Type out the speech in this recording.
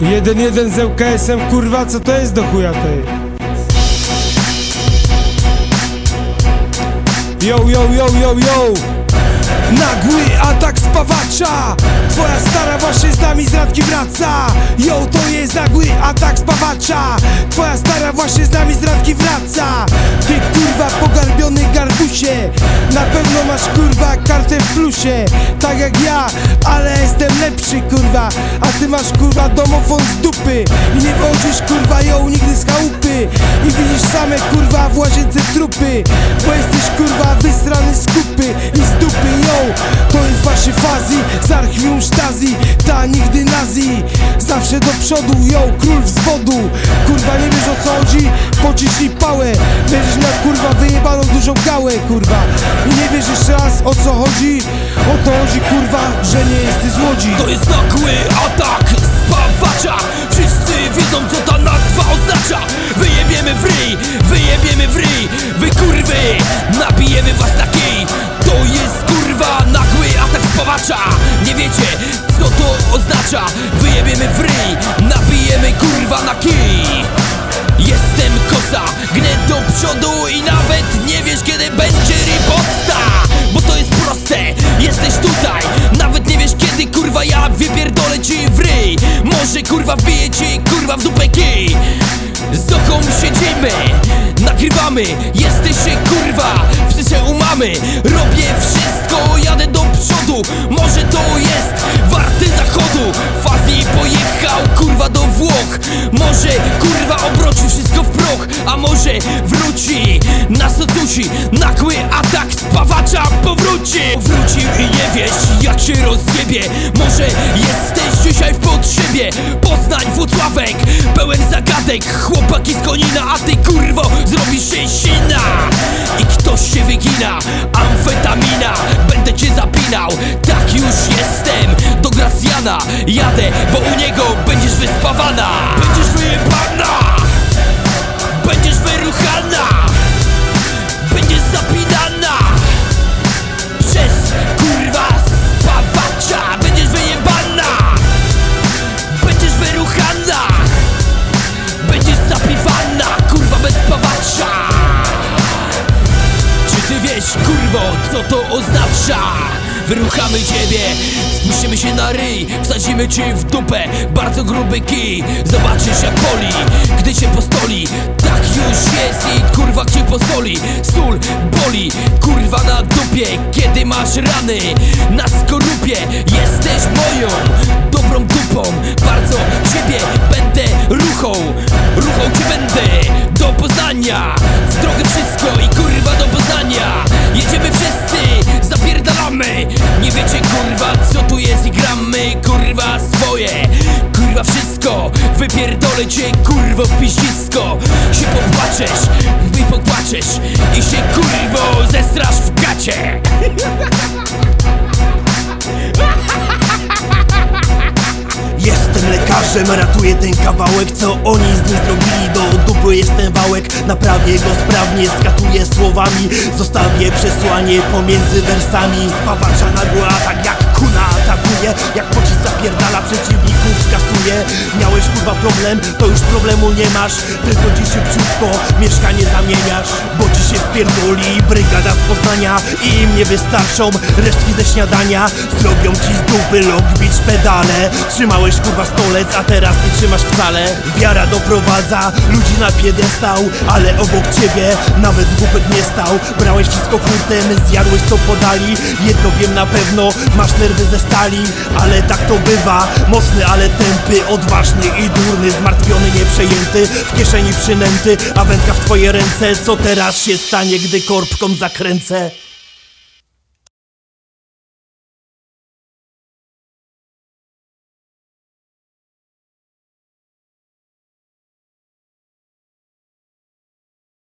Jeden jeden z ŁKS-em, kurwa, co to jest do chuja tej? Yo, yo, yo, yo, yo! Nagły atak spawacza! Twoja stara właśnie z nami z radki wraca! Yo, to jest nagły atak spawacza! Twoja stara właśnie z nami z radki wraca! Ty kurwa pogarbiony garbusie! Na pewno masz kurwa plusie Tak jak ja, ale jestem lepszy kurwa. A ty masz kurwa domofon z dupy. I nie wodzisz kurwa ją nigdy z chałupy. I widzisz same kurwa w łazience trupy. Bo jesteś kurwa wysrany z kupy. I z dupy ją. To jest właśnie fazi z archiwum Ta nigdy nazi. Zawsze do przodu ją król wzwodu. Kurwa nie wiesz o co chodzi? Pociśnij pałę Będziesz kurwa wyjebaną dużą gałę kurwa. I nie wiesz jeszcze raz o co chodzi? O to chodzi kurwa, że nie jesteś z Łodzi To jest nagły atak siedzimy, nagrywamy Jesteście kurwa, wszyscy umamy. Robię wszystko, jadę do przodu Może to jest warte zachodu. Fazi pojechał kurwa do Włoch. Może kurwa obroci wszystko w proch A może wróci na socusi Nagły atak spawacza powróci. Wrócił i nie wiesz jak się rozjebie Może jesteś dzisiaj w potrzebie Poznań, Włocławek, Chłopaki z konina, a ty kurwo zrobisz się sina I ktoś się wygina, amfetamina. Będę cię zapinał, tak już jestem. Do Gracjana jadę, bo u niego będziesz wyspawana. Będziesz co to oznacza? Wyruchamy ciebie, spuścimy się na ryj Wsadzimy ci w dupę bardzo gruby kij. Zobaczysz jak boli, gdy cię postoli. Tak już jest i kurwa cię posoli. Sól boli, kurwa na dupie Kiedy masz rany. Na skorupie Jesteś moją dobrą dupą. Bardzo ciebie będę ruchą Ruchą cię będę do Poznania wypierdolę cię kurwo w piździsko. Się popłaczesz, i popłaczesz I się kurwo zestrasz w gacie. Jestem lekarzem, ratuję ten kawałek. Co oni z nim zrobili? Do dupy Jestem wałek, naprawię go sprawnie Skatuję słowami, zostawię przesłanie Pomiędzy wersami. Spawacza nagły atak jak kuna atakuje. Jak pocisk zapierdala przeciwników skasuje Miałeś kurwa problem, to już problemu nie masz. Tylko dziś szybciutko mieszkanie zamieniasz. Bo ci się wpierdoli brygada z Poznania I im nie wystarczą resztki ze śniadania. Zrobią ci z dupy beach pedale. Trzymałeś kurwa stolec, a teraz nie trzymasz wcale. Wiara doprowadza ludzi na piedestał Ale obok ciebie nawet głupek nie stał. Brałeś wszystko hurtem, zjadłeś co podali. Jedno wiem na pewno, masz nerwy ze stali Ale tak to bywa, mocny ale tępy Odważny i durny, zmartwiony, nieprzejęty W kieszeni przynęty, a wędka w twoje ręce Co teraz się stanie, gdy korbką zakręcę?